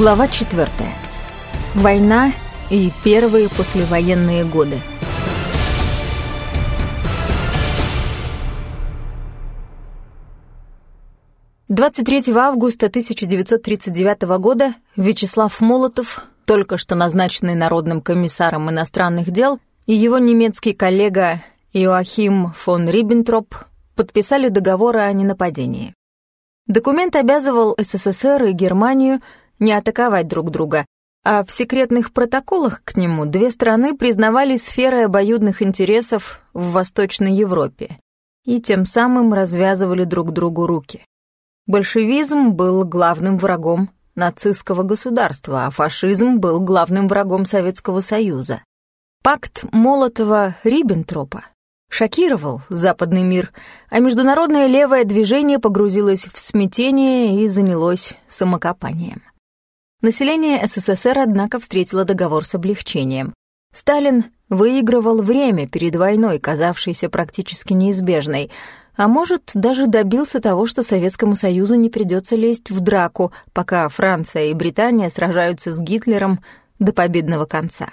Глава 4. Война и первые послевоенные годы. Двадцать третьего августа 1939 года Вячеслав Молотов, только что назначенный Народным комиссаром иностранных дел, и его немецкий коллега Иоахим фон Риббентроп подписали договор о ненападении. Документ обязывал СССР и Германию – не атаковать друг друга, а в секретных протоколах к нему две страны признавали сферы обоюдных интересов в Восточной Европе и тем самым развязывали друг другу руки. Большевизм был главным врагом нацистского государства, а фашизм был главным врагом Советского Союза. Пакт Молотова-Риббентропа шокировал западный мир, а международное левое движение погрузилось в смятение и занялось самокопанием. Население СССР, однако, встретило договор с облегчением. Сталин выигрывал время перед войной, казавшейся практически неизбежной, а может, даже добился того, что Советскому Союзу не придется лезть в драку, пока Франция и Британия сражаются с Гитлером до победного конца.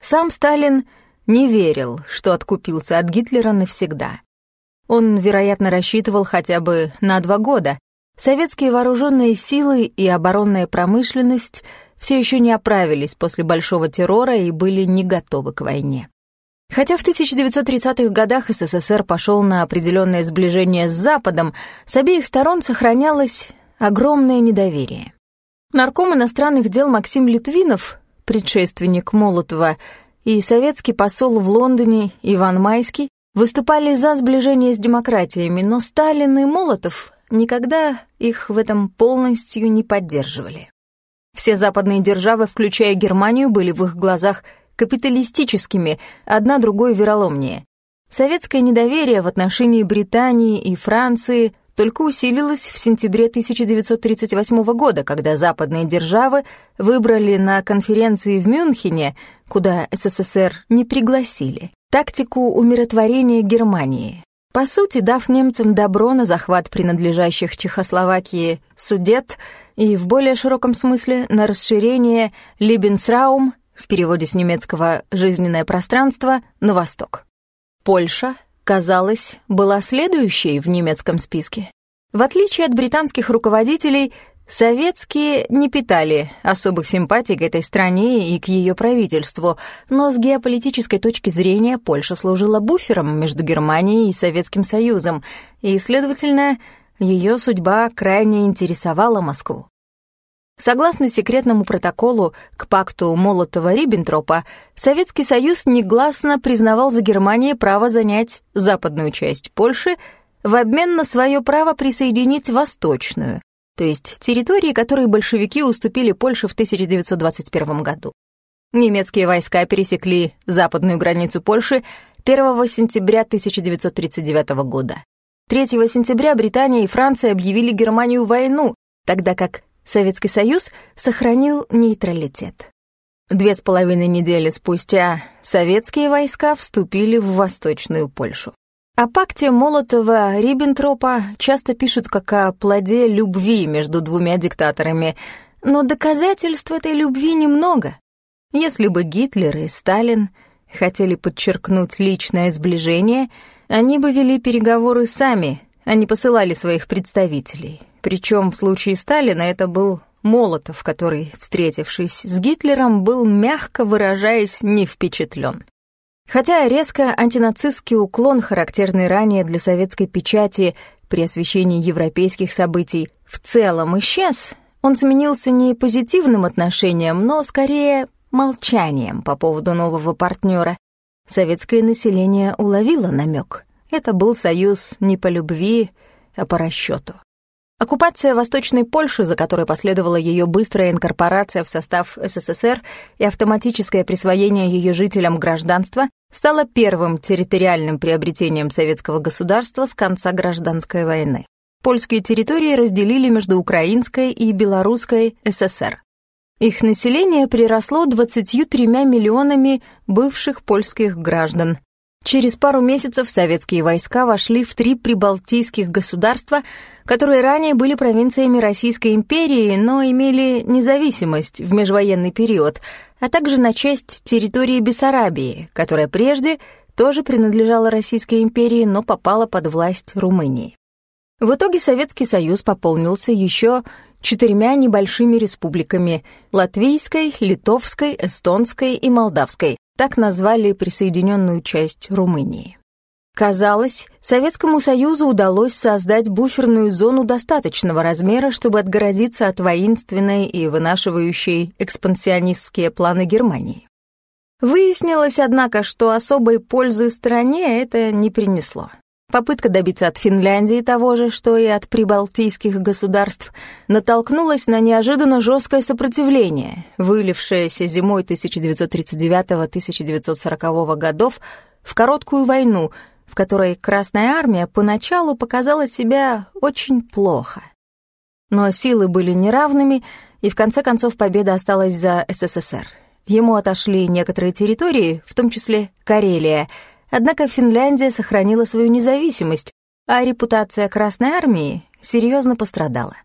Сам Сталин не верил, что откупился от Гитлера навсегда. Он, вероятно, рассчитывал хотя бы на два года, Советские вооруженные силы и оборонная промышленность все еще не оправились после большого террора и были не готовы к войне. Хотя в 1930-х годах СССР пошел на определенное сближение с Западом, с обеих сторон сохранялось огромное недоверие. Нарком иностранных дел Максим Литвинов, предшественник Молотова, и советский посол в Лондоне Иван Майский выступали за сближение с демократиями, но Сталин и Молотов никогда их в этом полностью не поддерживали. Все западные державы, включая Германию, были в их глазах капиталистическими, одна другой вероломнее. Советское недоверие в отношении Британии и Франции только усилилось в сентябре 1938 года, когда западные державы выбрали на конференции в Мюнхене, куда СССР не пригласили, тактику умиротворения Германии, по сути, дав немцам добро на захват принадлежащих Чехословакии судет и в более широком смысле на расширение Либенсраум, в переводе с немецкого «жизненное пространство», на восток. Польша, казалось, была следующей в немецком списке. В отличие от британских руководителей, Советские не питали особых симпатий к этой стране и к ее правительству, но с геополитической точки зрения Польша служила буфером между Германией и Советским Союзом, и, следовательно, ее судьба крайне интересовала Москву. Согласно секретному протоколу к пакту Молотова-Риббентропа, Советский Союз негласно признавал за Германией право занять западную часть Польши в обмен на свое право присоединить восточную, то есть территории, которые большевики уступили Польше в 1921 году. Немецкие войска пересекли западную границу Польши 1 сентября 1939 года. 3 сентября Британия и Франция объявили Германию войну, тогда как Советский Союз сохранил нейтралитет. Две с половиной недели спустя советские войска вступили в Восточную Польшу. О пакте Молотова-Риббентропа часто пишут как о плоде любви между двумя диктаторами, но доказательств этой любви немного. Если бы Гитлер и Сталин хотели подчеркнуть личное сближение, они бы вели переговоры сами, а не посылали своих представителей. Причем в случае Сталина это был Молотов, который, встретившись с Гитлером, был, мягко выражаясь, не впечатлен. Хотя резко антинацистский уклон, характерный ранее для советской печати при освещении европейских событий, в целом исчез, он сменился не позитивным отношением, но скорее молчанием по поводу нового партнера. Советское население уловило намек. Это был союз не по любви, а по расчету. Оккупация Восточной Польши, за которой последовала ее быстрая инкорпорация в состав СССР и автоматическое присвоение ее жителям гражданства, стала первым территориальным приобретением советского государства с конца гражданской войны. Польские территории разделили между Украинской и Белорусской ССР. Их население приросло 23 миллионами бывших польских граждан. Через пару месяцев советские войска вошли в три прибалтийских государства, которые ранее были провинциями Российской империи, но имели независимость в межвоенный период, а также на часть территории Бессарабии, которая прежде тоже принадлежала Российской империи, но попала под власть Румынии. В итоге Советский Союз пополнился еще четырьмя небольшими республиками — Латвийской, Литовской, Эстонской и Молдавской, так назвали присоединенную часть Румынии. Казалось, Советскому Союзу удалось создать буферную зону достаточного размера, чтобы отгородиться от воинственной и вынашивающей экспансионистские планы Германии. Выяснилось, однако, что особой пользы стране это не принесло. Попытка добиться от Финляндии того же, что и от прибалтийских государств, натолкнулась на неожиданно жесткое сопротивление, вылившееся зимой 1939-1940 годов в короткую войну, в которой Красная Армия поначалу показала себя очень плохо. Но силы были неравными, и в конце концов победа осталась за СССР. Ему отошли некоторые территории, в том числе Карелия — Однако Финляндия сохранила свою независимость, а репутация Красной Армии серьезно пострадала.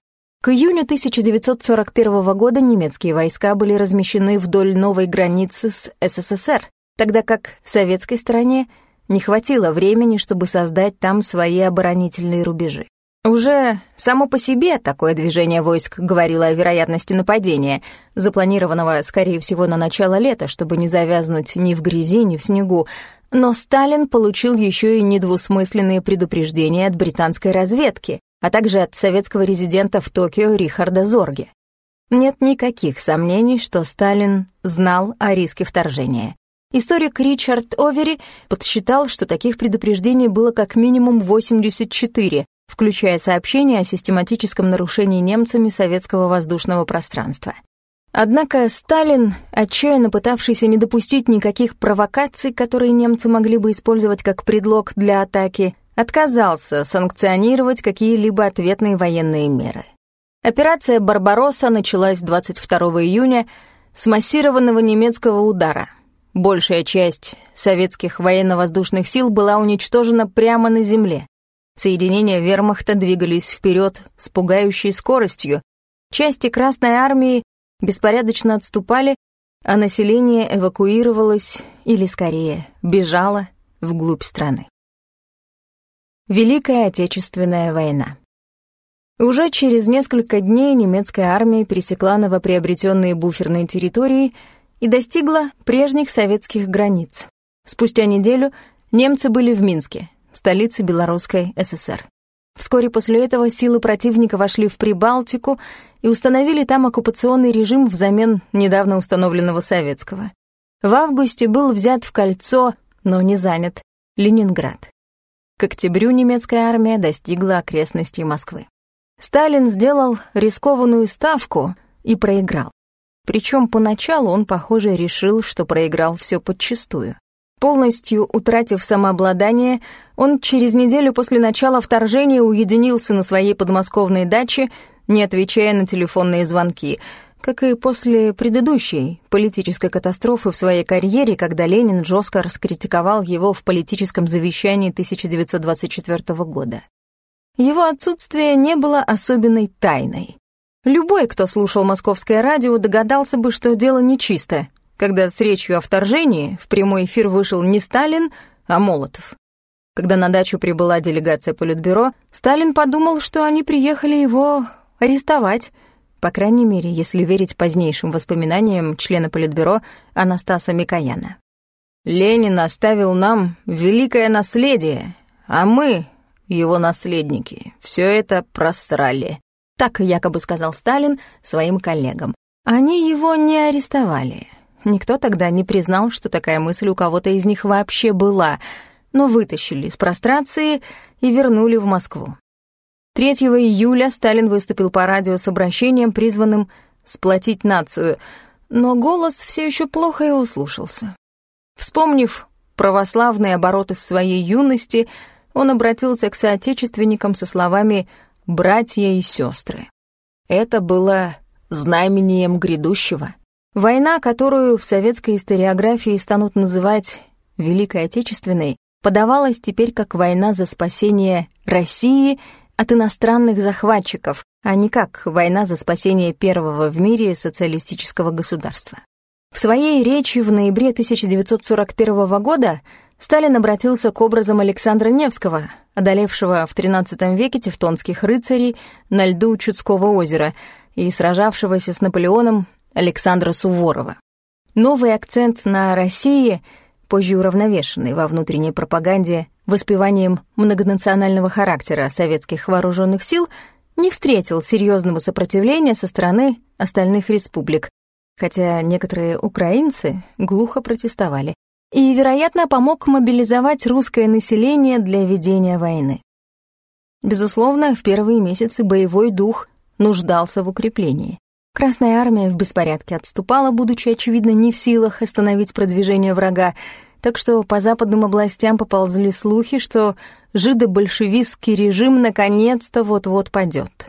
К июню 1941 года немецкие войска были размещены вдоль новой границы с СССР, тогда как советской стороне не хватило времени, чтобы создать там свои оборонительные рубежи. Уже само по себе такое движение войск говорило о вероятности нападения, запланированного, скорее всего, на начало лета, чтобы не завязнуть ни в грязи, ни в снегу, но Сталин получил еще и недвусмысленные предупреждения от британской разведки, а также от советского резидента в Токио Рихарда Зорге. Нет никаких сомнений, что Сталин знал о риске вторжения. Историк Ричард Овери подсчитал, что таких предупреждений было как минимум 84, включая сообщения о систематическом нарушении немцами советского воздушного пространства. Однако Сталин, отчаянно пытавшийся не допустить никаких провокаций, которые немцы могли бы использовать как предлог для атаки, отказался санкционировать какие-либо ответные военные меры. Операция «Барбаросса» началась 22 июня с массированного немецкого удара. Большая часть советских военно-воздушных сил была уничтожена прямо на земле. Соединения вермахта двигались вперед с пугающей скоростью. Части Красной Армии беспорядочно отступали, а население эвакуировалось, или скорее, бежало вглубь страны. Великая Отечественная война. Уже через несколько дней немецкая армия пересекла новоприобретенные буферные территории и достигла прежних советских границ. Спустя неделю немцы были в Минске, столице Белорусской ССР. Вскоре после этого силы противника вошли в Прибалтику и установили там оккупационный режим взамен недавно установленного советского. В августе был взят в кольцо, но не занят, Ленинград. К октябрю немецкая армия достигла окрестностей Москвы. Сталин сделал рискованную ставку и проиграл. Причем поначалу он, похоже, решил, что проиграл все подчистую. Полностью утратив самообладание, он через неделю после начала вторжения уединился на своей подмосковной даче, не отвечая на телефонные звонки, как и после предыдущей политической катастрофы в своей карьере, когда Ленин жестко раскритиковал его в политическом завещании 1924 года. Его отсутствие не было особенной тайной. Любой, кто слушал московское радио, догадался бы, что дело нечисто, когда с речью о вторжении в прямой эфир вышел не Сталин, а Молотов. Когда на дачу прибыла делегация Политбюро, Сталин подумал, что они приехали его арестовать, по крайней мере, если верить позднейшим воспоминаниям члена Политбюро Анастаса Микояна. «Ленин оставил нам великое наследие, а мы, его наследники, все это просрали», так якобы сказал Сталин своим коллегам. Они его не арестовали, Никто тогда не признал, что такая мысль у кого-то из них вообще была, но вытащили из прострации и вернули в Москву. 3 июля Сталин выступил по радио с обращением, призванным сплотить нацию, но голос все еще плохо его слушался. Вспомнив православные обороты своей юности, он обратился к соотечественникам со словами «братья и сестры». Это было знамением грядущего. Война, которую в советской историографии станут называть Великой Отечественной, подавалась теперь как война за спасение России от иностранных захватчиков, а не как война за спасение первого в мире социалистического государства. В своей речи в ноябре 1941 года Сталин обратился к образам Александра Невского, одолевшего в XIII веке тевтонских рыцарей на льду Чудского озера и сражавшегося с Наполеоном Александра Суворова. Новый акцент на России, позже уравновешенный во внутренней пропаганде воспеванием многонационального характера советских вооруженных сил, не встретил серьезного сопротивления со стороны остальных республик, хотя некоторые украинцы глухо протестовали, и, вероятно, помог мобилизовать русское население для ведения войны. Безусловно, в первые месяцы боевой дух нуждался в укреплении. Красная армия в беспорядке отступала, будучи, очевидно, не в силах остановить продвижение врага, так что по западным областям поползли слухи, что жидобольшевистский режим наконец-то вот-вот падет.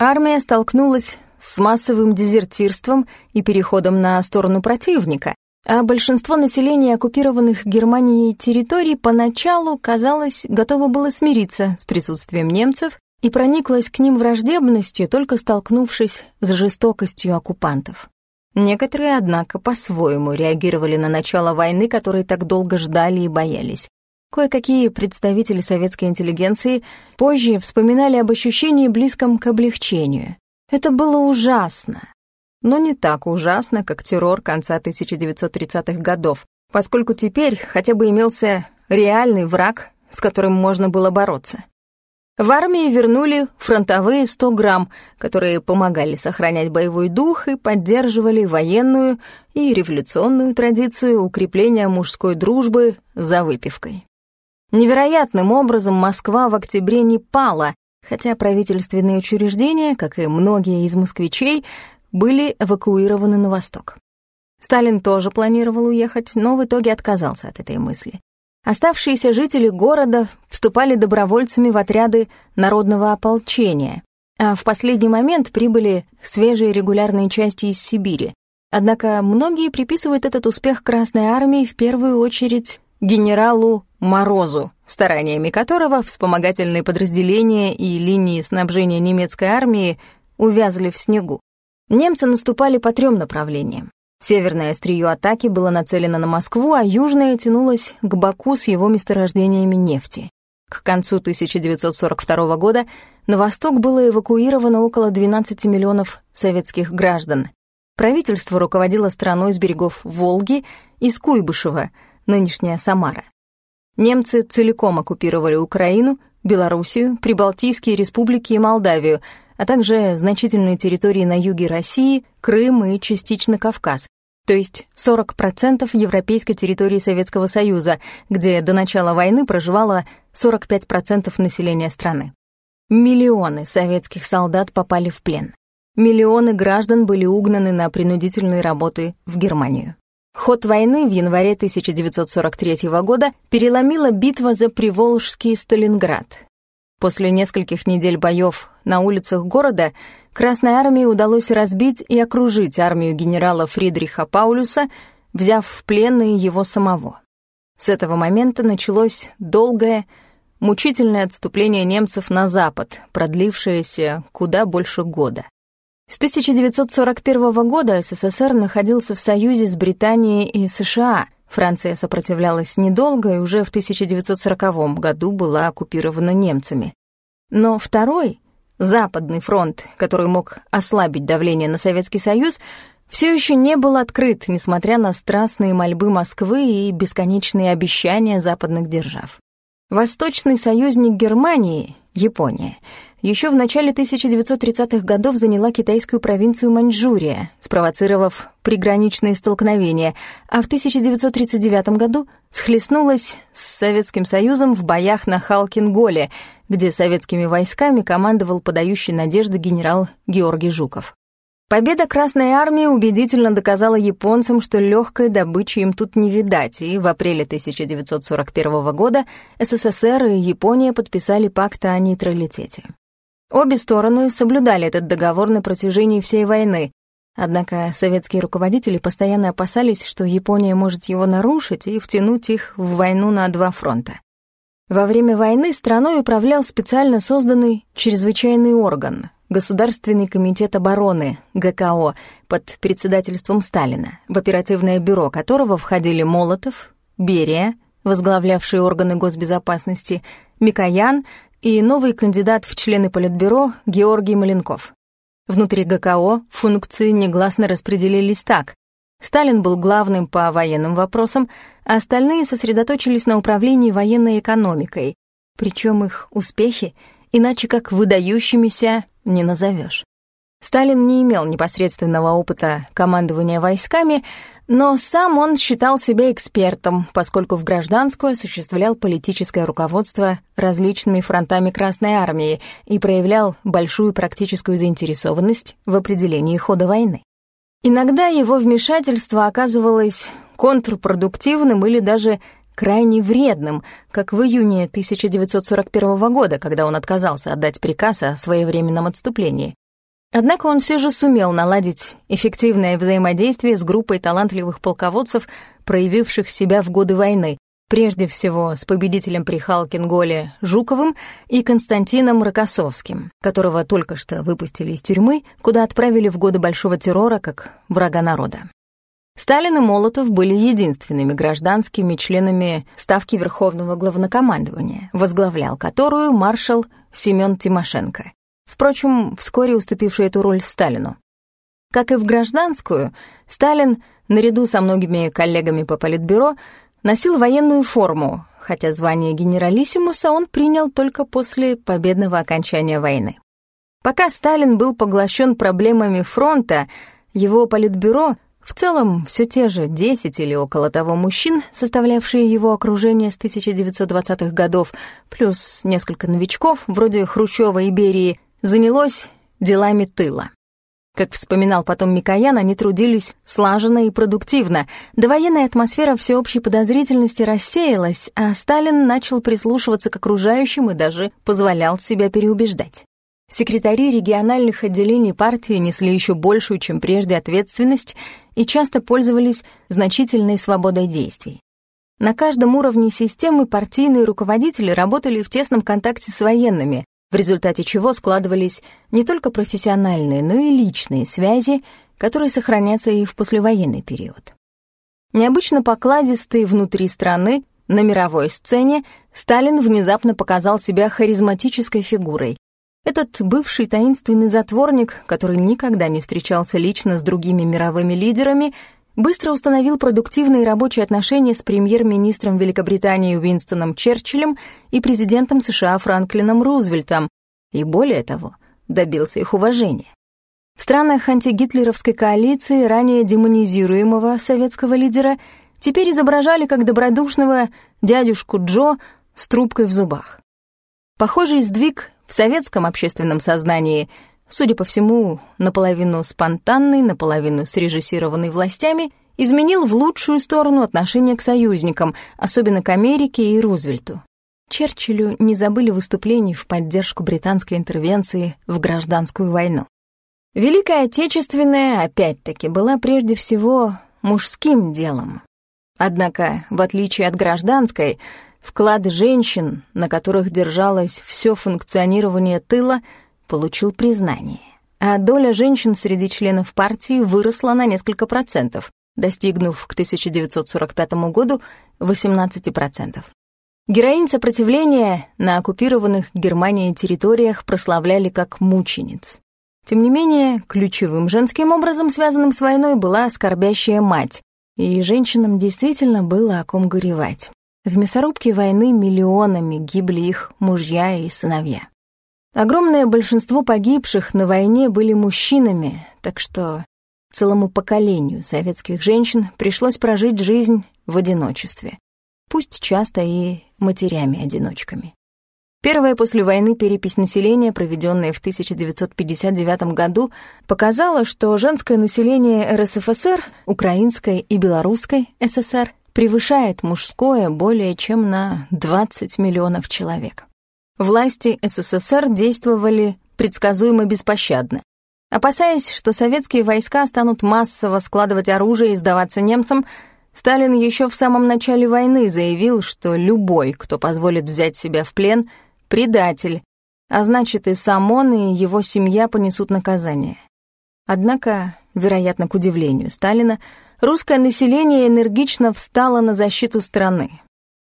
Армия столкнулась с массовым дезертирством и переходом на сторону противника, а большинство населения оккупированных Германией территорий поначалу, казалось, готово было смириться с присутствием немцев и прониклось к ним враждебностью, только столкнувшись с жестокостью оккупантов. Некоторые, однако, по-своему реагировали на начало войны, которой так долго ждали и боялись. Кое-какие представители советской интеллигенции позже вспоминали об ощущении близком к облегчению. Это было ужасно, но не так ужасно, как террор конца 1930-х годов, поскольку теперь хотя бы имелся реальный враг, с которым можно было бороться. В армии вернули фронтовые 100 грамм, которые помогали сохранять боевой дух и поддерживали военную и революционную традицию укрепления мужской дружбы за выпивкой. Невероятным образом Москва в октябре не пала, хотя правительственные учреждения, как и многие из москвичей, были эвакуированы на восток. Сталин тоже планировал уехать, но в итоге отказался от этой мысли. Оставшиеся жители города вступали добровольцами в отряды народного ополчения, а в последний момент прибыли свежие регулярные части из Сибири. Однако многие приписывают этот успех Красной Армии в первую очередь генералу Морозу, стараниями которого вспомогательные подразделения и линии снабжения немецкой армии увязли в снегу. Немцы наступали по трем направлениям. Северное острие атаки было нацелено на Москву, а южное тянулось к Баку с его месторождениями нефти. К концу 1942 года на восток было эвакуировано около 12 миллионов советских граждан. Правительство руководило страной с берегов Волги из Куйбышева, нынешняя Самара. Немцы целиком оккупировали Украину, Белоруссию, Прибалтийские республики и Молдавию — а также значительные территории на юге России, Крым и частично Кавказ, то есть 40% европейской территории Советского Союза, где до начала войны проживало 45% населения страны. Миллионы советских солдат попали в плен. Миллионы граждан были угнаны на принудительные работы в Германию. Ход войны в январе 1943 года переломила битва за Приволжский Сталинград, После нескольких недель боев на улицах города Красной армии удалось разбить и окружить армию генерала Фридриха Паулюса, взяв в плен и его самого. С этого момента началось долгое, мучительное отступление немцев на запад, продлившееся куда больше года. С 1941 года СССР находился в союзе с Британией и США, Франция сопротивлялась недолго и уже в 1940 году была оккупирована немцами. Но второй, Западный фронт, который мог ослабить давление на Советский Союз, все еще не был открыт, несмотря на страстные мольбы Москвы и бесконечные обещания западных держав. Восточный союзник Германии, Япония, еще в начале 1930-х годов заняла китайскую провинцию Маньчжурия, спровоцировав приграничные столкновения, а в 1939 году схлестнулась с Советским Союзом в боях на Халкинголе, где советскими войсками командовал подающий надежды генерал Георгий Жуков. Победа Красной Армии убедительно доказала японцам, что легкой добычи им тут не видать, и в апреле 1941 года СССР и Япония подписали пакт о нейтралитете. Обе стороны соблюдали этот договор на протяжении всей войны, однако советские руководители постоянно опасались, что Япония может его нарушить и втянуть их в войну на два фронта. Во время войны страной управлял специально созданный чрезвычайный орган — Государственный комитет обороны, ГКО, под председательством Сталина, в оперативное бюро которого входили Молотов, Берия, возглавлявший органы госбезопасности, Микоян и новый кандидат в члены Политбюро Георгий Маленков. Внутри ГКО функции негласно распределились так. Сталин был главным по военным вопросам, а остальные сосредоточились на управлении военной экономикой, причем их успехи иначе как выдающимися не назовешь. Сталин не имел непосредственного опыта командования войсками, но сам он считал себя экспертом, поскольку в гражданскую осуществлял политическое руководство различными фронтами Красной Армии и проявлял большую практическую заинтересованность в определении хода войны. Иногда его вмешательство оказывалось контрпродуктивным или даже крайне вредным, как в июне 1941 года, когда он отказался отдать приказ о своевременном отступлении. Однако он все же сумел наладить эффективное взаимодействие с группой талантливых полководцев, проявивших себя в годы войны, прежде всего с победителем при Халкинголе Жуковым и Константином Рокоссовским, которого только что выпустили из тюрьмы, куда отправили в годы Большого террора как врага народа. Сталин и Молотов были единственными гражданскими членами Ставки Верховного Главнокомандования, возглавлял которую маршал Семен Тимошенко впрочем, вскоре уступивший эту роль Сталину. Как и в гражданскую, Сталин, наряду со многими коллегами по Политбюро, носил военную форму, хотя звание генералиссимуса он принял только после победного окончания войны. Пока Сталин был поглощен проблемами фронта, его Политбюро, в целом все те же 10 или около того мужчин, составлявшие его окружение с 1920-х годов, плюс несколько новичков, вроде Хрущева и Берии, занялось делами тыла. Как вспоминал потом Микоян, они трудились слаженно и продуктивно. Довоенная атмосфера всеобщей подозрительности рассеялась, а Сталин начал прислушиваться к окружающим и даже позволял себя переубеждать. Секретари региональных отделений партии несли еще большую, чем прежде, ответственность и часто пользовались значительной свободой действий. На каждом уровне системы партийные руководители работали в тесном контакте с военными, в результате чего складывались не только профессиональные, но и личные связи, которые сохранятся и в послевоенный период. Необычно покладистый внутри страны, на мировой сцене, Сталин внезапно показал себя харизматической фигурой. Этот бывший таинственный затворник, который никогда не встречался лично с другими мировыми лидерами, быстро установил продуктивные рабочие отношения с премьер-министром Великобритании Уинстоном Черчиллем и президентом США Франклином Рузвельтом, и более того, добился их уважения. В странах антигитлеровской коалиции ранее демонизируемого советского лидера теперь изображали как добродушного дядюшку Джо с трубкой в зубах. Похожий сдвиг в советском общественном сознании — судя по всему, наполовину спонтанный, наполовину срежиссированный властями, изменил в лучшую сторону отношение к союзникам, особенно к Америке и Рузвельту. Черчиллю не забыли выступлений в поддержку британской интервенции в гражданскую войну. Великая Отечественная, опять-таки, была прежде всего мужским делом. Однако, в отличие от гражданской, вклад женщин, на которых держалось все функционирование тыла — получил признание, а доля женщин среди членов партии выросла на несколько процентов, достигнув к 1945 году 18%. Героинь сопротивления на оккупированных Германией территориях прославляли как мучениц. Тем не менее, ключевым женским образом, связанным с войной, была скорбящая мать, и женщинам действительно было о ком горевать. В мясорубке войны миллионами гибли их мужья и сыновья. Огромное большинство погибших на войне были мужчинами, так что целому поколению советских женщин пришлось прожить жизнь в одиночестве, пусть часто и матерями-одиночками. Первая после войны перепись населения, проведенная в 1959 году, показала, что женское население РСФСР, украинское и белорусской ССР превышает мужское более чем на 20 миллионов человек. Власти СССР действовали предсказуемо беспощадно. Опасаясь, что советские войска станут массово складывать оружие и сдаваться немцам, Сталин еще в самом начале войны заявил, что любой, кто позволит взять себя в плен, предатель, а значит и сам он, и его семья понесут наказание. Однако, вероятно, к удивлению Сталина, русское население энергично встало на защиту страны.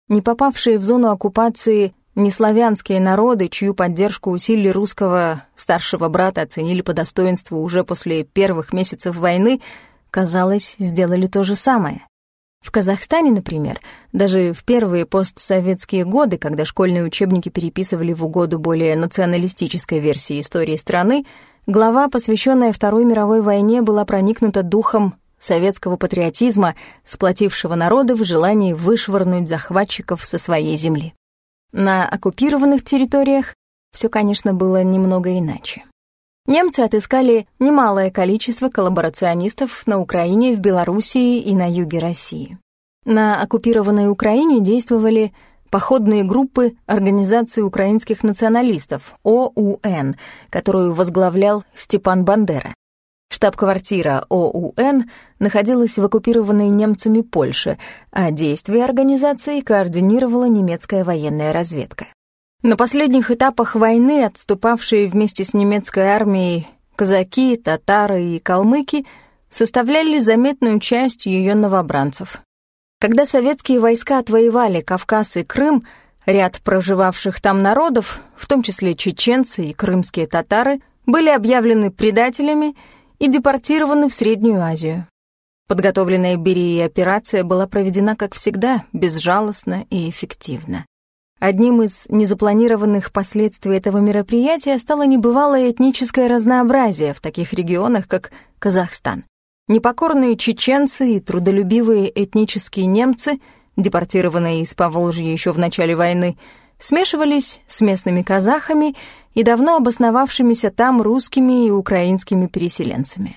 Не попавшие в зону оккупации неславянские народы, чью поддержку усилий русского старшего брата оценили по достоинству уже после первых месяцев войны, казалось, сделали то же самое. В Казахстане, например, даже в первые постсоветские годы, когда школьные учебники переписывали в угоду более националистической версии истории страны, глава, посвященная Второй мировой войне, была проникнута духом советского патриотизма, сплотившего народы в желании вышвырнуть захватчиков со своей земли. На оккупированных территориях все, конечно, было немного иначе. Немцы отыскали немалое количество коллаборационистов на Украине, в Белоруссии и на юге России. На оккупированной Украине действовали походные группы Организации украинских националистов, ОУН, которую возглавлял Степан Бандера. Штаб-квартира ОУН находилась в оккупированной немцами Польше, а действия организации координировала немецкая военная разведка. На последних этапах войны отступавшие вместе с немецкой армией казаки, татары и калмыки составляли заметную часть ее новобранцев. Когда советские войска отвоевали Кавказ и Крым, ряд проживавших там народов, в том числе чеченцы и крымские татары, были объявлены предателями и депортированы в Среднюю Азию. Подготовленная Берией операция была проведена, как всегда, безжалостно и эффективно. Одним из незапланированных последствий этого мероприятия стало небывалое этническое разнообразие в таких регионах, как Казахстан. Непокорные чеченцы и трудолюбивые этнические немцы, депортированные из Поволжья еще в начале войны, смешивались с местными казахами и давно обосновавшимися там русскими и украинскими переселенцами.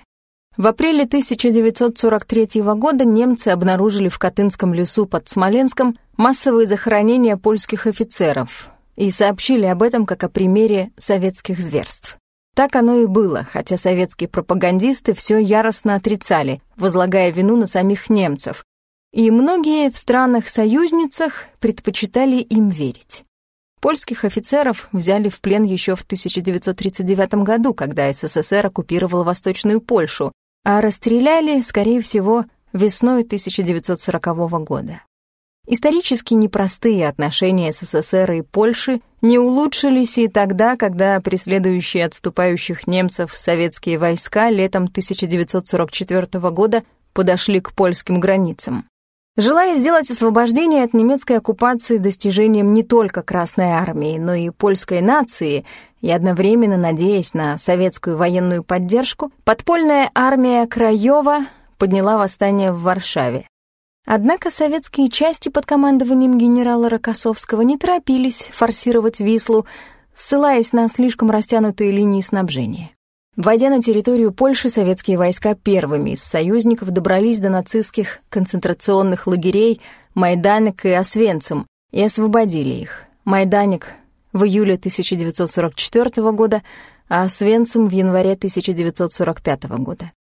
В апреле 1943 года немцы обнаружили в Катынском лесу под Смоленском массовые захоронения польских офицеров и сообщили об этом как о примере советских зверств. Так оно и было, хотя советские пропагандисты все яростно отрицали, возлагая вину на самих немцев, и многие в странах-союзницах предпочитали им верить. Польских офицеров взяли в плен еще в 1939 году, когда СССР оккупировал Восточную Польшу, а расстреляли, скорее всего, весной 1940 года. Исторически непростые отношения СССР и Польши не улучшились и тогда, когда преследующие отступающих немцев советские войска летом 1944 года подошли к польским границам. Желая сделать освобождение от немецкой оккупации достижением не только Красной Армии, но и польской нации, и одновременно надеясь на советскую военную поддержку, подпольная армия Краева подняла восстание в Варшаве. Однако советские части под командованием генерала Рокоссовского не торопились форсировать Вислу, ссылаясь на слишком растянутые линии снабжения. Войдя на территорию Польши, советские войска первыми из союзников добрались до нацистских концентрационных лагерей Майданек и Освенцим и освободили их. Майданик в июле 1944 года, а Освенцим в январе 1945 года.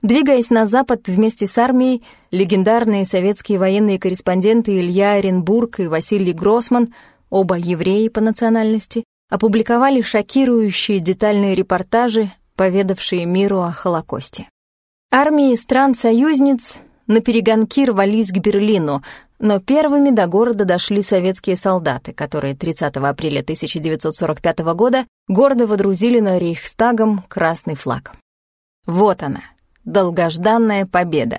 Двигаясь на запад вместе с армией, легендарные советские военные корреспонденты Илья Оренбург и Василий Гроссман, оба евреи по национальности, опубликовали шокирующие детальные репортажи, поведавшие миру о Холокосте. Армии стран-союзниц на перегонки рвались к Берлину, но первыми до города дошли советские солдаты, которые 30 апреля 1945 года гордо водрузили на Рейхстагом красный флаг. Вот она, долгожданная победа.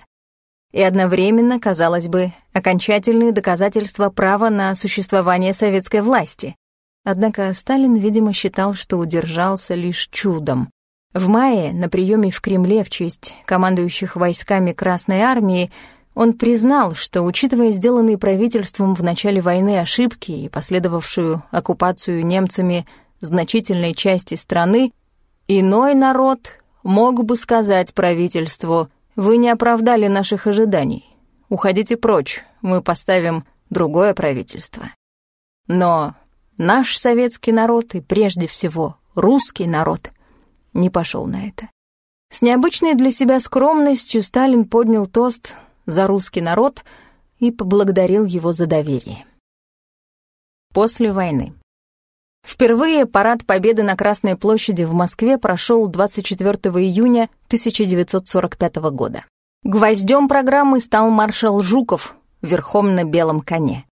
И одновременно, казалось бы, окончательные доказательства права на существование советской власти. Однако Сталин, видимо, считал, что удержался лишь чудом. В мае на приеме в Кремле в честь командующих войсками Красной Армии он признал, что, учитывая сделанные правительством в начале войны ошибки и последовавшую оккупацию немцами значительной части страны, иной народ мог бы сказать правительству, вы не оправдали наших ожиданий. Уходите прочь, мы поставим другое правительство. Но наш советский народ и прежде всего русский народ не пошел на это. С необычной для себя скромностью Сталин поднял тост за русский народ и поблагодарил его за доверие. После войны. Впервые парад Победы на Красной площади в Москве прошел 24 июня 1945 года. Гвоздем программы стал маршал Жуков верхом на белом коне.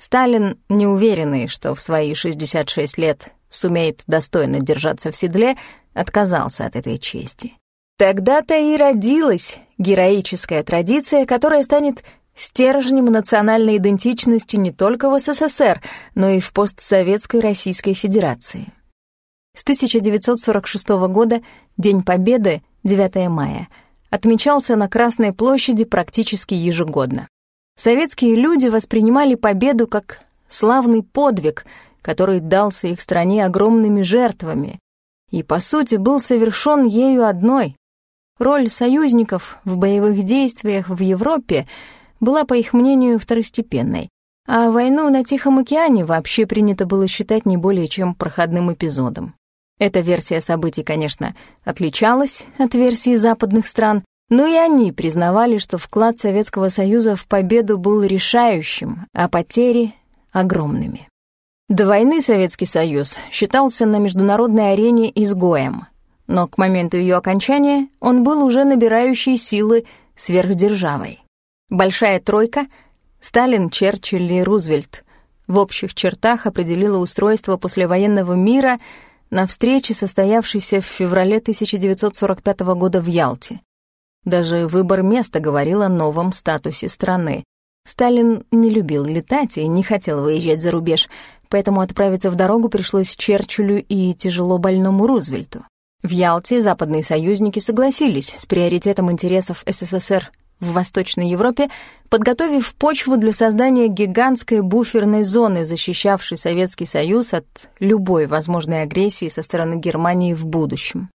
Сталин, неуверенный, что в свои 66 лет сумеет достойно держаться в седле, отказался от этой чести. Тогда-то и родилась героическая традиция, которая станет стержнем национальной идентичности не только в СССР, но и в постсоветской Российской Федерации. С 1946 года День Победы, 9 мая, отмечался на Красной площади практически ежегодно. Советские люди воспринимали победу как славный подвиг, который дался их стране огромными жертвами, и, по сути, был совершен ею одной. Роль союзников в боевых действиях в Европе была, по их мнению, второстепенной, а войну на Тихом океане вообще принято было считать не более чем проходным эпизодом. Эта версия событий, конечно, отличалась от версии западных стран, но и они признавали, что вклад Советского Союза в победу был решающим, а потери — огромными. До войны Советский Союз считался на международной арене изгоем, но к моменту ее окончания он был уже набирающей силы сверхдержавой. Большая тройка — Сталин, Черчилль и Рузвельт — в общих чертах определила устройство послевоенного мира — на встрече, состоявшейся в феврале 1945 года в Ялте. Даже выбор места говорил о новом статусе страны. Сталин не любил летать и не хотел выезжать за рубеж, поэтому отправиться в дорогу пришлось Черчиллю и тяжело больному Рузвельту. В Ялте западные союзники согласились с приоритетом интересов СССР в Восточной Европе, подготовив почву для создания гигантской буферной зоны, защищавшей Советский Союз от любой возможной агрессии со стороны Германии в будущем.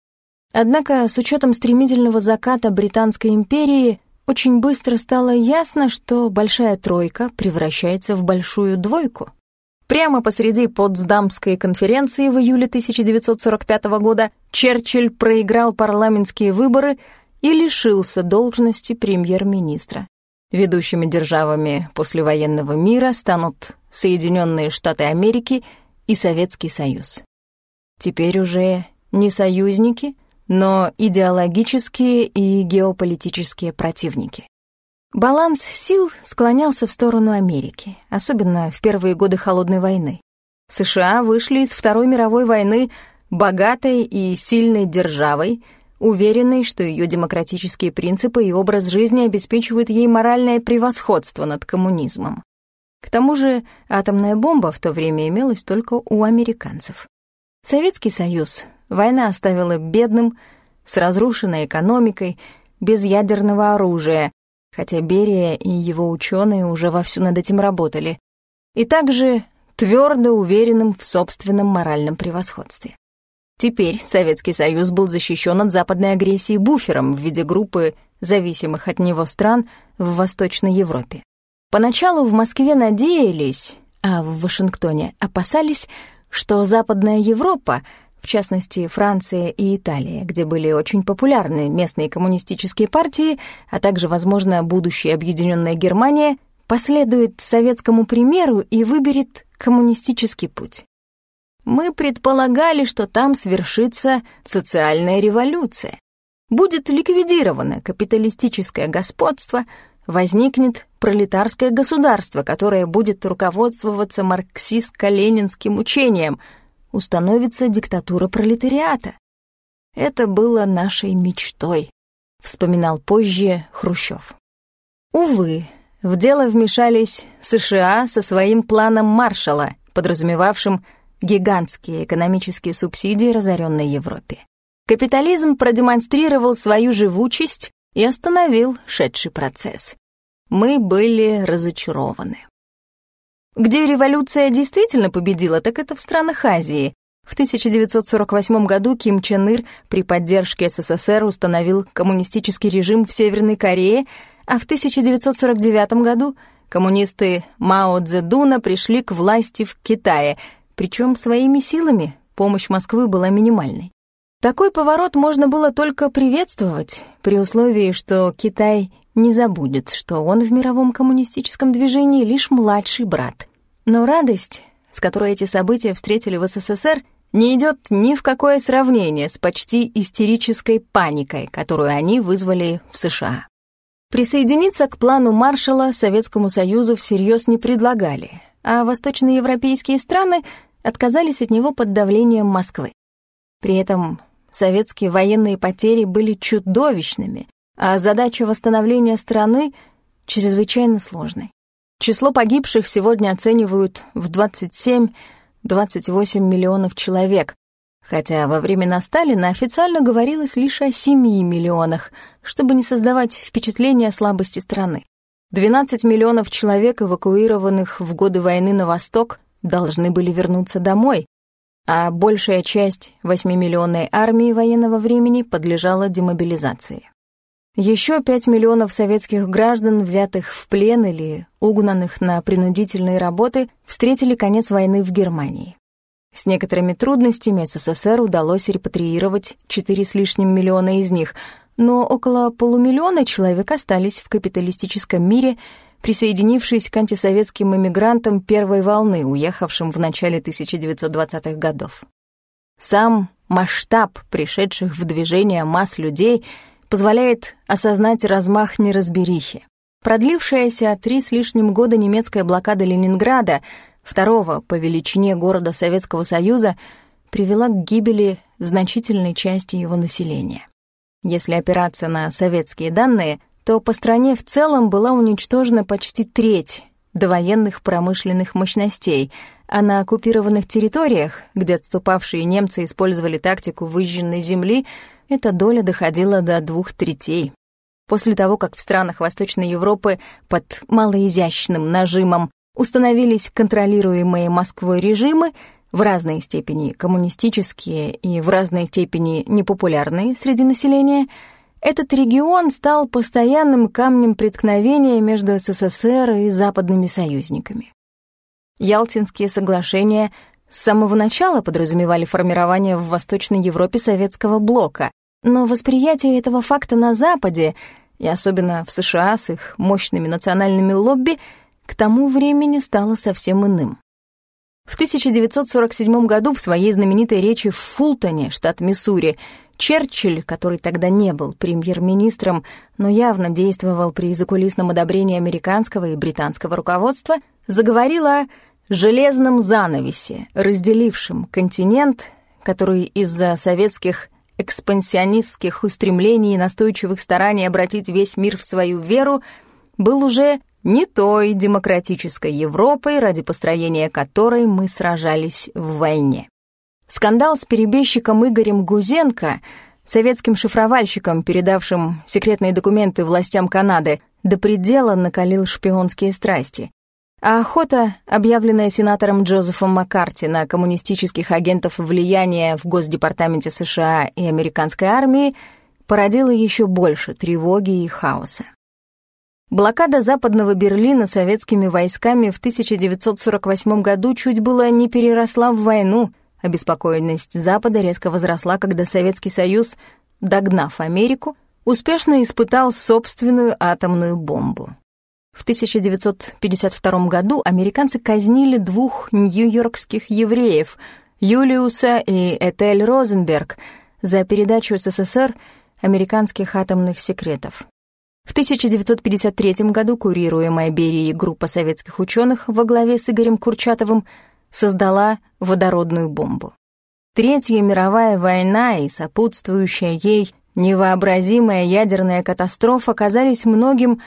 Однако, с учетом стремительного заката Британской империи, очень быстро стало ясно, что Большая Тройка превращается в Большую Двойку. Прямо посреди Потсдамской конференции в июле 1945 года Черчилль проиграл парламентские выборы, и лишился должности премьер-министра. Ведущими державами послевоенного мира станут Соединенные Штаты Америки и Советский Союз. Теперь уже не союзники, но идеологические и геополитические противники. Баланс сил склонялся в сторону Америки, особенно в первые годы Холодной войны. США вышли из Второй мировой войны богатой и сильной державой — уверенной, что ее демократические принципы и образ жизни обеспечивают ей моральное превосходство над коммунизмом. К тому же атомная бомба в то время имелась только у американцев. Советский Союз война оставила бедным, с разрушенной экономикой, без ядерного оружия, хотя Берия и его ученые уже вовсю над этим работали, и также твердо уверенным в собственном моральном превосходстве. Теперь Советский Союз был защищен от западной агрессии буфером в виде группы зависимых от него стран в Восточной Европе. Поначалу в Москве надеялись, а в Вашингтоне опасались, что Западная Европа, в частности Франция и Италия, где были очень популярны местные коммунистические партии, а также, возможно, будущая объединенная Германия, последует советскому примеру и выберет коммунистический путь. Мы предполагали, что там свершится социальная революция. Будет ликвидировано капиталистическое господство, возникнет пролетарское государство, которое будет руководствоваться марксистско-ленинским учением, установится диктатура пролетариата. Это было нашей мечтой, вспоминал позже Хрущев. Увы, в дело вмешались США со своим планом Маршалла, подразумевавшим гигантские экономические субсидии разоренной Европе. Капитализм продемонстрировал свою живучесть и остановил шедший процесс. Мы были разочарованы. Где революция действительно победила, так это в странах Азии. В 1948 году Ким Чен Ир при поддержке СССР установил коммунистический режим в Северной Корее, а в 1949 году коммунисты Мао Цзэдуна пришли к власти в Китае — причем своими силами, помощь Москвы была минимальной. Такой поворот можно было только приветствовать, при условии, что Китай не забудет, что он в мировом коммунистическом движении лишь младший брат. Но радость, с которой эти события встретили в СССР, не идет ни в какое сравнение с почти истерической паникой, которую они вызвали в США. Присоединиться к плану Маршалла Советскому Союзу всерьез не предлагали, а восточноевропейские страны отказались от него под давлением Москвы. При этом советские военные потери были чудовищными, а задача восстановления страны чрезвычайно сложной. Число погибших сегодня оценивают в 27-28 миллионов человек, хотя во времена Сталина официально говорилось лишь о 7 миллионах, чтобы не создавать впечатление слабости страны. 12 миллионов человек, эвакуированных в годы войны на восток, должны были вернуться домой, а большая часть 8-миллионной армии военного времени подлежала демобилизации. Еще 5 миллионов советских граждан, взятых в плен или угнанных на принудительные работы, встретили конец войны в Германии. С некоторыми трудностями СССР удалось репатриировать 4 с лишним миллиона из них, но около полумиллиона человек остались в капиталистическом мире, присоединившись к антисоветским иммигрантам первой волны, уехавшим в начале 1920-х годов. Сам масштаб пришедших в движение масс людей — позволяет осознать размах неразберихи. Продлившаяся три с лишним года немецкая блокада Ленинграда, второго по величине города Советского Союза, привела к гибели значительной части его населения. Если опираться на советские данные, то по стране в целом была уничтожена почти треть довоенных промышленных мощностей, а на оккупированных территориях, где отступавшие немцы использовали тактику выжженной земли, эта доля доходила до двух третей. После того, как в странах Восточной Европы под малоизящным нажимом установились контролируемые Москвой режимы, в разной степени коммунистические и в разной степени непопулярные среди населения, этот регион стал постоянным камнем преткновения между СССР и западными союзниками. Ялтинские соглашения с самого начала подразумевали формирование в Восточной Европе советского блока, но восприятие этого факта на Западе, и особенно в США с их мощными национальными лобби, к тому времени стало совсем иным. В 1947 году в своей знаменитой речи в Фултоне, штат Миссури, Черчилль, который тогда не был премьер-министром, но явно действовал при закулисном одобрении американского и британского руководства, заговорил о «железном занавесе», разделившем континент, который из-за советских экспансионистских устремлений и настойчивых стараний обратить весь мир в свою веру, был уже не той демократической Европой, ради построения которой мы сражались в войне. Скандал с перебежчиком Игорем Гузенко, советским шифровальщиком, передавшим секретные документы властям Канады, до предела накалил шпионские страсти. А охота, объявленная сенатором Джозефом Маккарти на коммунистических агентов влияния в Госдепартаменте США и американской армии, породила еще больше тревоги и хаоса. Блокада Западного Берлина советскими войсками в 1948 году чуть было не переросла в войну, Обеспокоенность Запада резко возросла, когда Советский Союз, догнав Америку, успешно испытал собственную атомную бомбу. В 1952 году американцы казнили двух нью-йоркских евреев, Юлиуса и Этель Розенберг, за передачу СССР американских атомных секретов. В 1953 году курируемая Берией группа советских ученых во главе с Игорем Курчатовым создала водородную бомбу. Третья мировая война и сопутствующая ей невообразимая ядерная катастрофа казались многим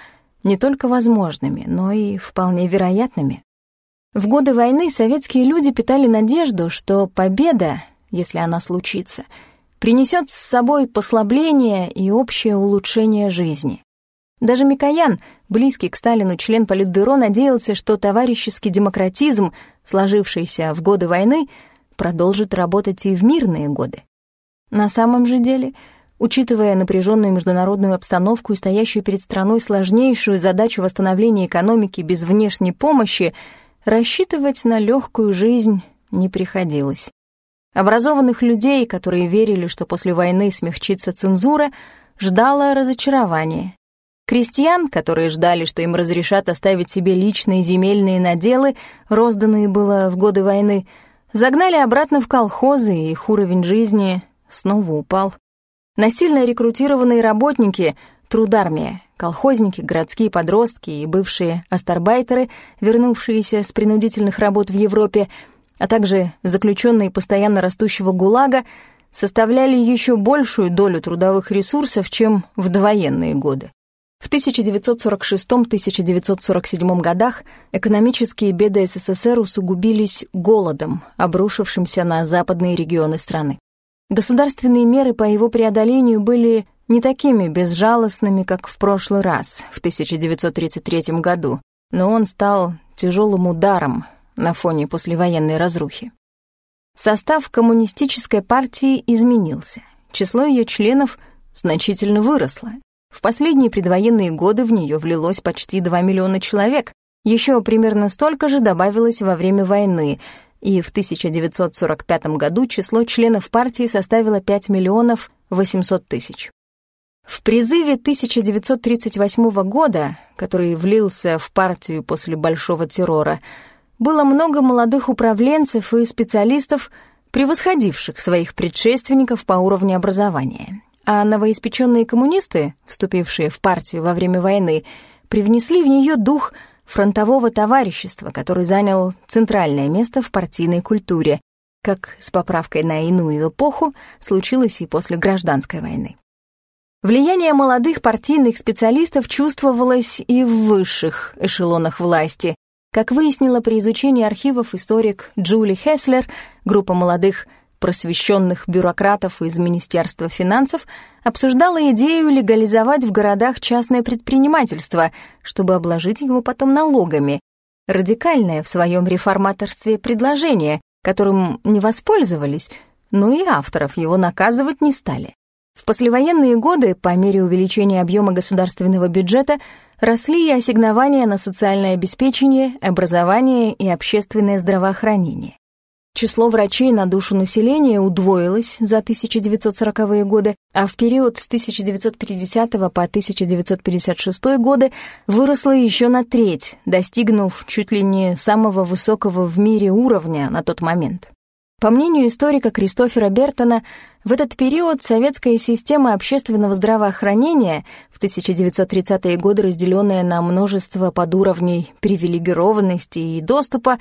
не только возможными, но и вполне вероятными. В годы войны советские люди питали надежду, что победа, если она случится, принесет с собой послабление и общее улучшение жизни. Даже Микоян, близкий к Сталину член Политбюро, надеялся, что товарищеский демократизм, сложившийся в годы войны, продолжит работать и в мирные годы. На самом же деле — Учитывая напряженную международную обстановку и стоящую перед страной сложнейшую задачу восстановления экономики без внешней помощи, рассчитывать на легкую жизнь не приходилось. Образованных людей, которые верили, что после войны смягчится цензура, ждало разочарование. Крестьян, которые ждали, что им разрешат оставить себе личные земельные наделы, розданные было в годы войны, загнали обратно в колхозы, и их уровень жизни снова упал. Насильно рекрутированные работники, трудармия, колхозники, городские подростки и бывшие астарбайтеры, вернувшиеся с принудительных работ в Европе, а также заключенные постоянно растущего ГУЛАГа, составляли еще большую долю трудовых ресурсов, чем в довоенные годы. В 1946-1947 годах экономические беды СССР усугубились голодом, обрушившимся на западные регионы страны. Государственные меры по его преодолению были не такими безжалостными, как в прошлый раз, в 1933 году, но он стал тяжелым ударом на фоне послевоенной разрухи. Состав коммунистической партии изменился. Число ее членов значительно выросло, в последние предвоенные годы в нее влилось почти 2 миллиона человек, еще примерно столько же добавилось во время войны, и в 1945 году число членов партии составило 5 миллионов 800 тысяч. В призыве 1938 года, который влился в партию после Большого террора, было много молодых управленцев и специалистов, превосходивших своих предшественников по уровню образования а новоиспеченные коммунисты, вступившие в партию во время войны, привнесли в нее дух фронтового товарищества, который занял центральное место в партийной культуре, как с поправкой на иную эпоху случилось и после гражданской войны. Влияние молодых партийных специалистов чувствовалось и в высших эшелонах власти. Как выяснила при изучении архивов историк Джули Хеслер, группа молодых просвещенных бюрократов из Министерства финансов обсуждала идею легализовать в городах частное предпринимательство, чтобы обложить его потом налогами. Радикальное в своем реформаторстве предложение, которым не воспользовались, но и авторов его наказывать не стали. В послевоенные годы, по мере увеличения объема государственного бюджета, росли и ассигнования на социальное обеспечение, образование и общественное здравоохранение. Число врачей на душу населения удвоилось за 1940-е годы, а в период с 1950 по 1956 годы выросло еще на треть, достигнув чуть ли не самого высокого в мире уровня на тот момент. По мнению историка Кристофера Бертона, в этот период советская система общественного здравоохранения, в 1930-е годы разделенная на множество подуровней привилегированности и доступа,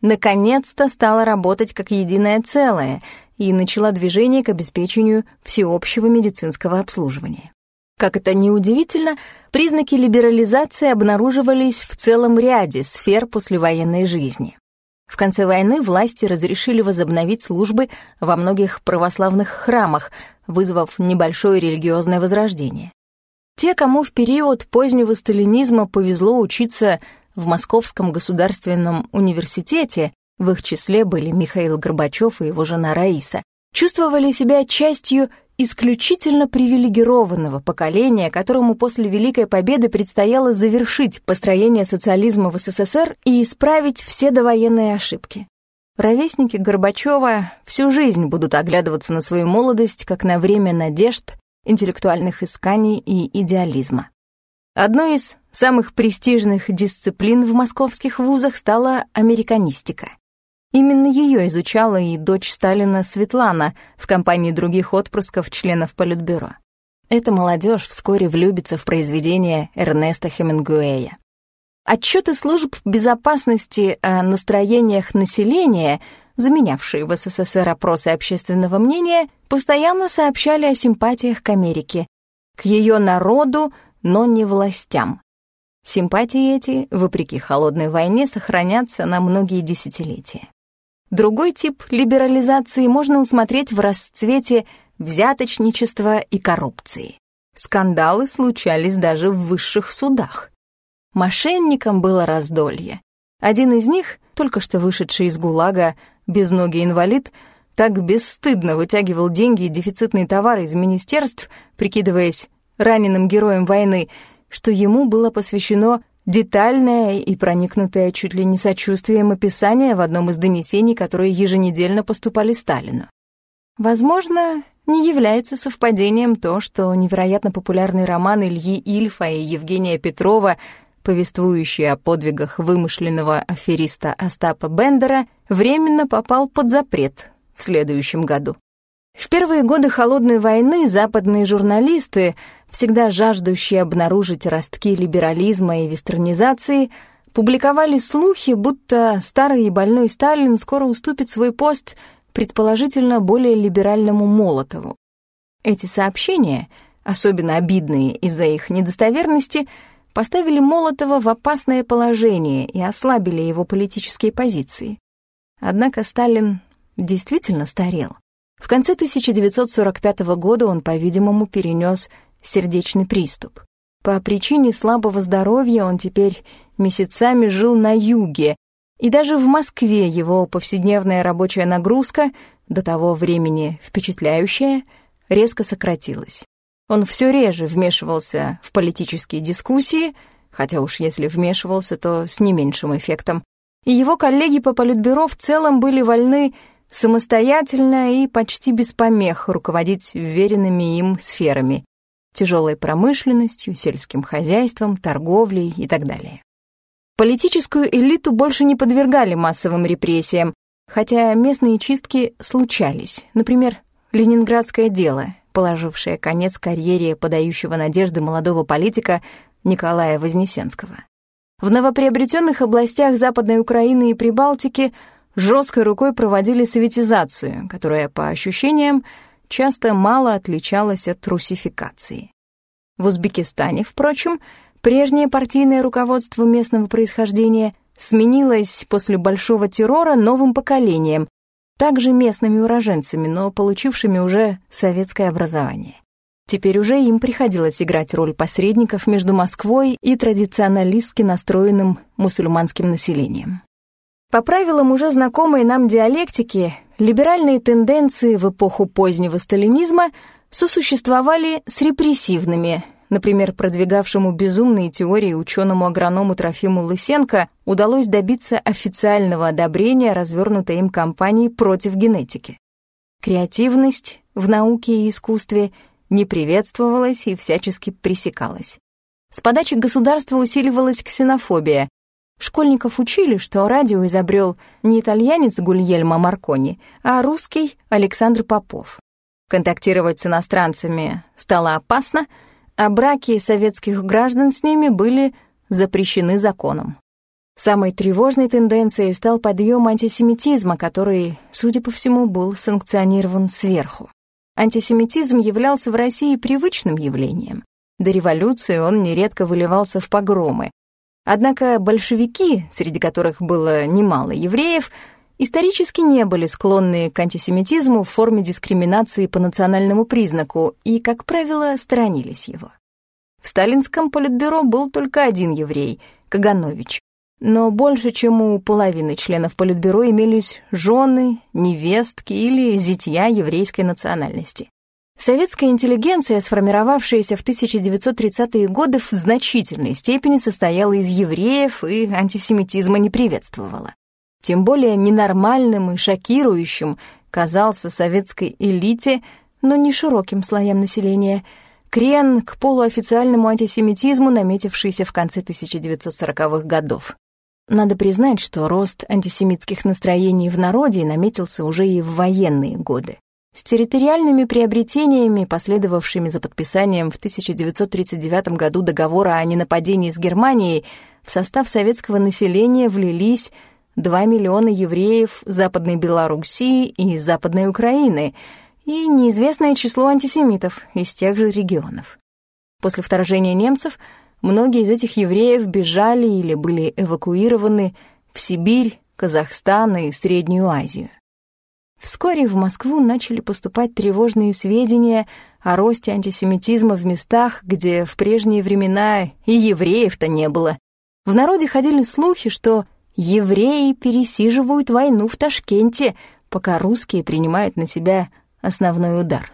наконец-то стала работать как единое целое и начала движение к обеспечению всеобщего медицинского обслуживания. Как это ни удивительно, признаки либерализации обнаруживались в целом ряде сфер послевоенной жизни. В конце войны власти разрешили возобновить службы во многих православных храмах, вызвав небольшое религиозное возрождение. Те, кому в период позднего сталинизма повезло учиться в Московском государственном университете, в их числе были Михаил Горбачев и его жена Раиса, чувствовали себя частью исключительно привилегированного поколения, которому после Великой Победы предстояло завершить построение социализма в СССР и исправить все довоенные ошибки. Ровесники Горбачева всю жизнь будут оглядываться на свою молодость как на время надежд, интеллектуальных исканий и идеализма. Одной из самых престижных дисциплин в московских вузах стала американистика. Именно ее изучала и дочь Сталина Светлана в компании других отпрысков членов Политбюро. Эта молодежь вскоре влюбится в произведения Эрнеста Хемингуэя. Отчеты служб безопасности о настроениях населения, заменявшие в СССР опросы общественного мнения, постоянно сообщали о симпатиях к Америке, к ее народу, но не властям. Симпатии эти, вопреки холодной войне, сохранятся на многие десятилетия. Другой тип либерализации можно усмотреть в расцвете взяточничества и коррупции. Скандалы случались даже в высших судах. Мошенникам было раздолье. Один из них, только что вышедший из ГУЛАГа, безногий инвалид, так бесстыдно вытягивал деньги и дефицитные товары из министерств, прикидываясь раненым героем войны, что ему было посвящено детальное и проникнутое чуть ли не сочувствием описание в одном из донесений, которые еженедельно поступали Сталину. Возможно, не является совпадением то, что невероятно популярный роман Ильи Ильфа и Евгения Петрова, повествующий о подвигах вымышленного афериста Остапа Бендера, временно попал под запрет в следующем году. В первые годы Холодной войны западные журналисты, всегда жаждущие обнаружить ростки либерализма и вестернизации, публиковали слухи, будто старый и больной Сталин скоро уступит свой пост предположительно более либеральному Молотову. Эти сообщения, особенно обидные из-за их недостоверности, поставили Молотова в опасное положение и ослабили его политические позиции. Однако Сталин действительно старел. В конце 1945 года он, по-видимому, перенес сердечный приступ. По причине слабого здоровья он теперь месяцами жил на юге, и даже в Москве его повседневная рабочая нагрузка, до того времени впечатляющая, резко сократилась. Он все реже вмешивался в политические дискуссии, хотя уж если вмешивался, то с не меньшим эффектом. И его коллеги по политбюро в целом были вольны самостоятельно и почти без помех руководить вверенными им сферами — тяжелой промышленностью, сельским хозяйством, торговлей и так далее. Политическую элиту больше не подвергали массовым репрессиям, хотя местные чистки случались. Например, Ленинградское дело, положившее конец карьере подающего надежды молодого политика Николая Вознесенского. В новоприобретенных областях Западной Украины и Прибалтики – жесткой рукой проводили советизацию, которая, по ощущениям, часто мало отличалась от русификации. В Узбекистане, впрочем, прежнее партийное руководство местного происхождения сменилось после большого террора новым поколением, также местными уроженцами, но получившими уже советское образование. Теперь уже им приходилось играть роль посредников между Москвой и традиционалистски настроенным мусульманским населением. По правилам уже знакомой нам диалектики, либеральные тенденции в эпоху позднего сталинизма сосуществовали с репрессивными. Например, продвигавшему безумные теории ученому-агроному Трофиму Лысенко удалось добиться официального одобрения развернутой им кампании против генетики. Креативность в науке и искусстве не приветствовалась и всячески пресекалась. С подачи государства усиливалась ксенофобия, Школьников учили, что радио изобрел не итальянец Гульельмо Маркони, а русский Александр Попов. Контактировать с иностранцами стало опасно, а браки советских граждан с ними были запрещены законом. Самой тревожной тенденцией стал подъем антисемитизма, который, судя по всему, был санкционирован сверху. Антисемитизм являлся в России привычным явлением. До революции он нередко выливался в погромы, Однако большевики, среди которых было немало евреев, исторически не были склонны к антисемитизму в форме дискриминации по национальному признаку и, как правило, сторонились его. В сталинском политбюро был только один еврей — Каганович. Но больше, чем у половины членов политбюро имелись жены, невестки или зятья еврейской национальности. Советская интеллигенция, сформировавшаяся в 1930-е годы, в значительной степени состояла из евреев и антисемитизма не приветствовала. Тем более ненормальным и шокирующим казался советской элите, но не широким слоям населения, крен к полуофициальному антисемитизму, наметившийся в конце 1940-х годов. Надо признать, что рост антисемитских настроений в народе наметился уже и в военные годы. С территориальными приобретениями, последовавшими за подписанием в 1939 году договора о ненападении с Германией, в состав советского населения влились 2 миллиона евреев Западной Белоруссии и Западной Украины и неизвестное число антисемитов из тех же регионов. После вторжения немцев многие из этих евреев бежали или были эвакуированы в Сибирь, Казахстан и Среднюю Азию. Вскоре в Москву начали поступать тревожные сведения о росте антисемитизма в местах, где в прежние времена и евреев-то не было. В народе ходили слухи, что евреи пересиживают войну в Ташкенте, пока русские принимают на себя основной удар.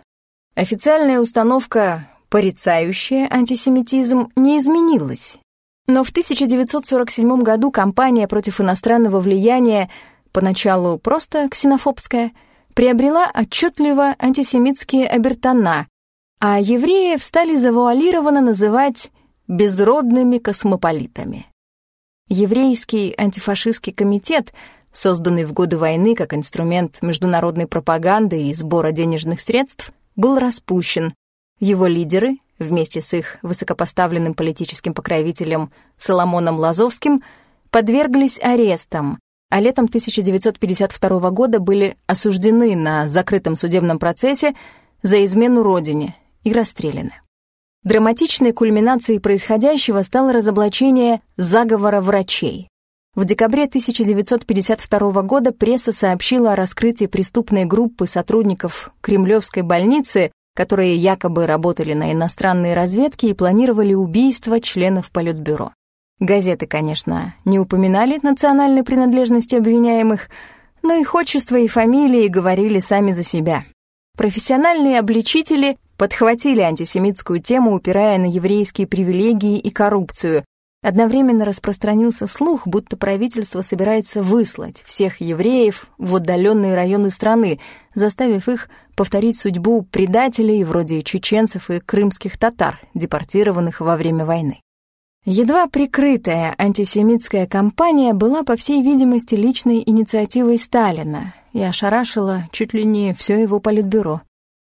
Официальная установка, порицающая антисемитизм, не изменилась. Но в 1947 году кампания против иностранного влияния поначалу просто ксенофобская, приобрела отчетливо антисемитские обертона, а евреев стали завуалированно называть безродными космополитами. Еврейский антифашистский комитет, созданный в годы войны как инструмент международной пропаганды и сбора денежных средств, был распущен. Его лидеры, вместе с их высокопоставленным политическим покровителем Соломоном Лазовским, подверглись арестам, а летом 1952 года были осуждены на закрытом судебном процессе за измену родине и расстреляны. Драматичной кульминацией происходящего стало разоблачение заговора врачей. В декабре 1952 года пресса сообщила о раскрытии преступной группы сотрудников Кремлевской больницы, которые якобы работали на иностранные разведки и планировали убийство членов Политбюро. Газеты, конечно, не упоминали национальной принадлежности обвиняемых, но их отчество и фамилии говорили сами за себя. Профессиональные обличители подхватили антисемитскую тему, упирая на еврейские привилегии и коррупцию. Одновременно распространился слух, будто правительство собирается выслать всех евреев в отдаленные районы страны, заставив их повторить судьбу предателей вроде чеченцев и крымских татар, депортированных во время войны. Едва прикрытая антисемитская кампания была, по всей видимости, личной инициативой Сталина и ошарашила чуть ли не все его политбюро.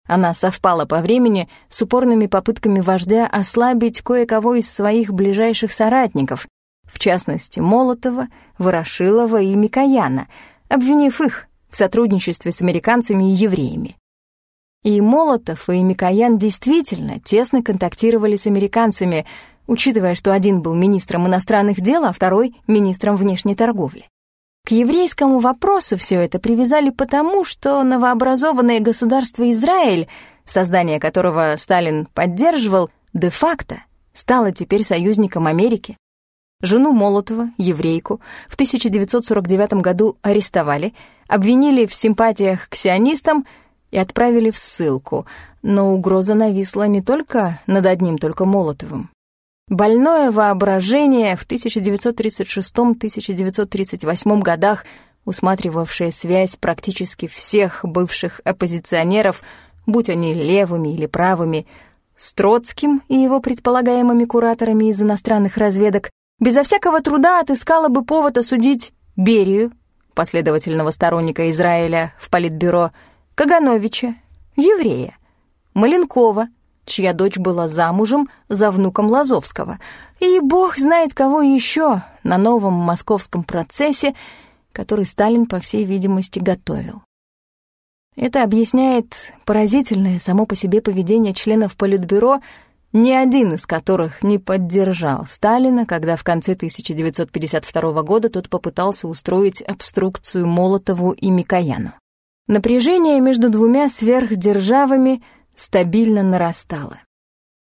Она совпала по времени с упорными попытками вождя ослабить кое-кого из своих ближайших соратников, в частности Молотова, Ворошилова и Микояна, обвинив их в сотрудничестве с американцами и евреями. И Молотов, и Микоян действительно тесно контактировали с американцами, учитывая, что один был министром иностранных дел, а второй — министром внешней торговли. К еврейскому вопросу все это привязали потому, что новообразованное государство Израиль, создание которого Сталин поддерживал, де-факто стало теперь союзником Америки. Жену Молотова, еврейку, в 1949 году арестовали, обвинили в симпатиях к сионистам и отправили в ссылку, но угроза нависла не только над одним только Молотовым. Больное воображение в 1936-1938 годах, усматривавшее связь практически всех бывших оппозиционеров, будь они левыми или правыми, с Троцким и его предполагаемыми кураторами из иностранных разведок, безо всякого труда отыскало бы повод осудить Берию, последовательного сторонника Израиля в Политбюро, Кагановича, еврея, Маленкова, чья дочь была замужем за внуком Лазовского, и бог знает кого еще на новом московском процессе, который Сталин, по всей видимости, готовил. Это объясняет поразительное само по себе поведение членов Политбюро, ни один из которых не поддержал Сталина, когда в конце 1952 года тот попытался устроить обструкцию Молотову и Микояну. Напряжение между двумя сверхдержавами — стабильно нарастала.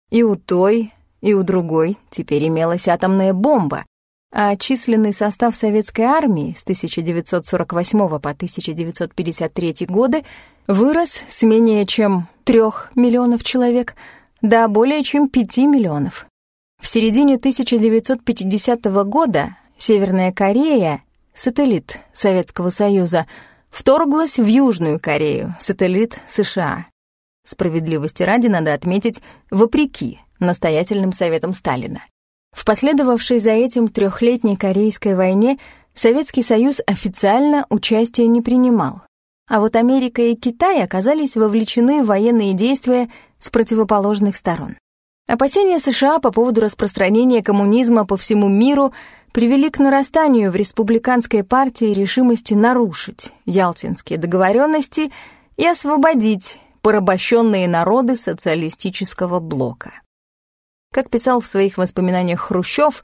И у той, и у другой теперь имелась атомная бомба, а численный состав советской армии с 1948 по 1953 годы вырос с менее чем 3 миллионов человек до более чем 5 миллионов. В середине 1950 года Северная Корея, сателлит Советского Союза, вторглась в Южную Корею, сателлит США. Справедливости ради надо отметить, вопреки настоятельным советам Сталина. В последовавшей за этим трехлетней Корейской войне Советский Союз официально участия не принимал. А вот Америка и Китай оказались вовлечены в военные действия с противоположных сторон. Опасения США по поводу распространения коммунизма по всему миру привели к нарастанию в республиканской партии решимости нарушить ялтинские договоренности и освободить порабощенные народы социалистического блока. Как писал в своих воспоминаниях Хрущев,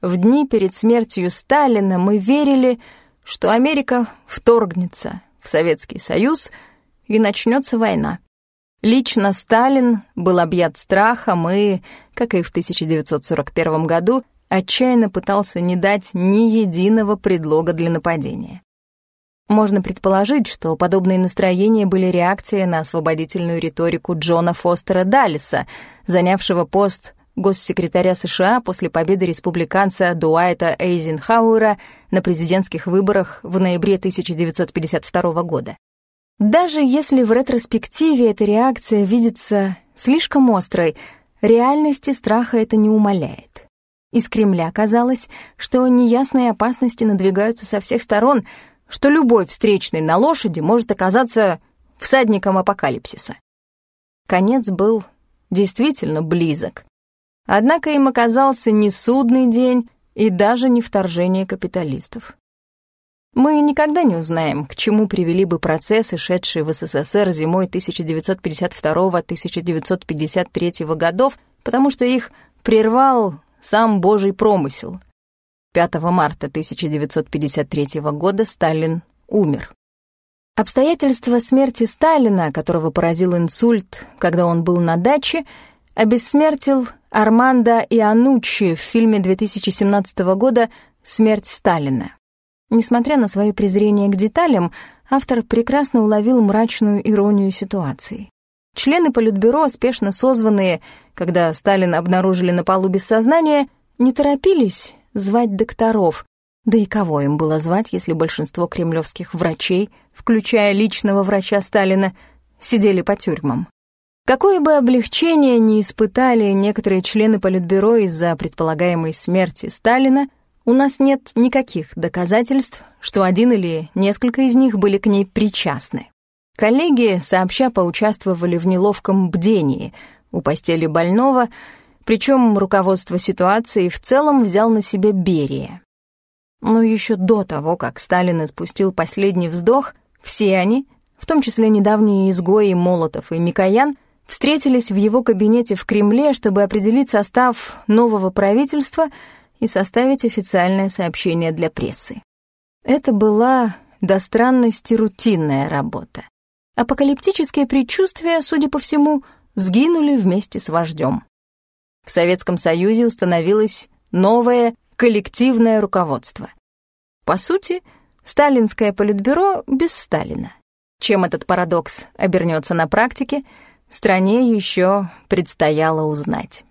в дни перед смертью Сталина мы верили, что Америка вторгнется в Советский Союз и начнется война. Лично Сталин был объят страхом и, как и в 1941 году, отчаянно пытался не дать ни единого предлога для нападения. Можно предположить, что подобные настроения были реакцией на освободительную риторику Джона Фостера Даллиса, занявшего пост госсекретаря США после победы республиканца Дуайта Эйзенхауэра на президентских выборах в ноябре 1952 года. Даже если в ретроспективе эта реакция видится слишком острой, реальности страха это не умаляет. Из Кремля казалось, что неясные опасности надвигаются со всех сторон, что любой встречный на лошади может оказаться всадником апокалипсиса. Конец был действительно близок. Однако им оказался не судный день и даже не вторжение капиталистов. Мы никогда не узнаем, к чему привели бы процессы, шедшие в СССР зимой 1952-1953 годов, потому что их прервал сам Божий промысел. 5 марта 1953 года Сталин умер. Обстоятельства смерти Сталина, которого поразил инсульт, когда он был на даче, обессмертил Армандо Иануччи в фильме 2017 года «Смерть Сталина». Несмотря на свое презрение к деталям, автор прекрасно уловил мрачную иронию ситуации. Члены Политбюро, спешно созванные, когда Сталина обнаружили на полу без сознания, не торопились звать докторов. Да и кого им было звать, если большинство кремлевских врачей, включая личного врача Сталина, сидели по тюрьмам? Какое бы облегчение ни испытали некоторые члены Политбюро из-за предполагаемой смерти Сталина — у нас нет никаких доказательств, что один или несколько из них были к ней причастны. Коллеги сообща поучаствовали в неловком бдении у постели больного, причем руководство ситуации в целом взял на себя Берия. Но еще до того, как Сталин испустил последний вздох, все они, в том числе недавние изгои Молотов и Микоян, встретились в его кабинете в Кремле, чтобы определить состав нового правительства — и составить официальное сообщение для прессы. Это была до странности рутинная работа. Апокалиптические предчувствия, судя по всему, сгинули вместе с вождем. В Советском Союзе установилось новое коллективное руководство. По сути, сталинское политбюро без Сталина. Чем этот парадокс обернется на практике, стране еще предстояло узнать.